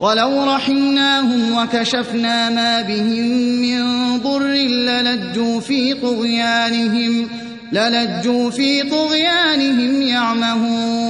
ولو رحمناهم وكشفنا ما بهم من ضر للجوا في طغيانهم للجوا في طغيانهم يعمهون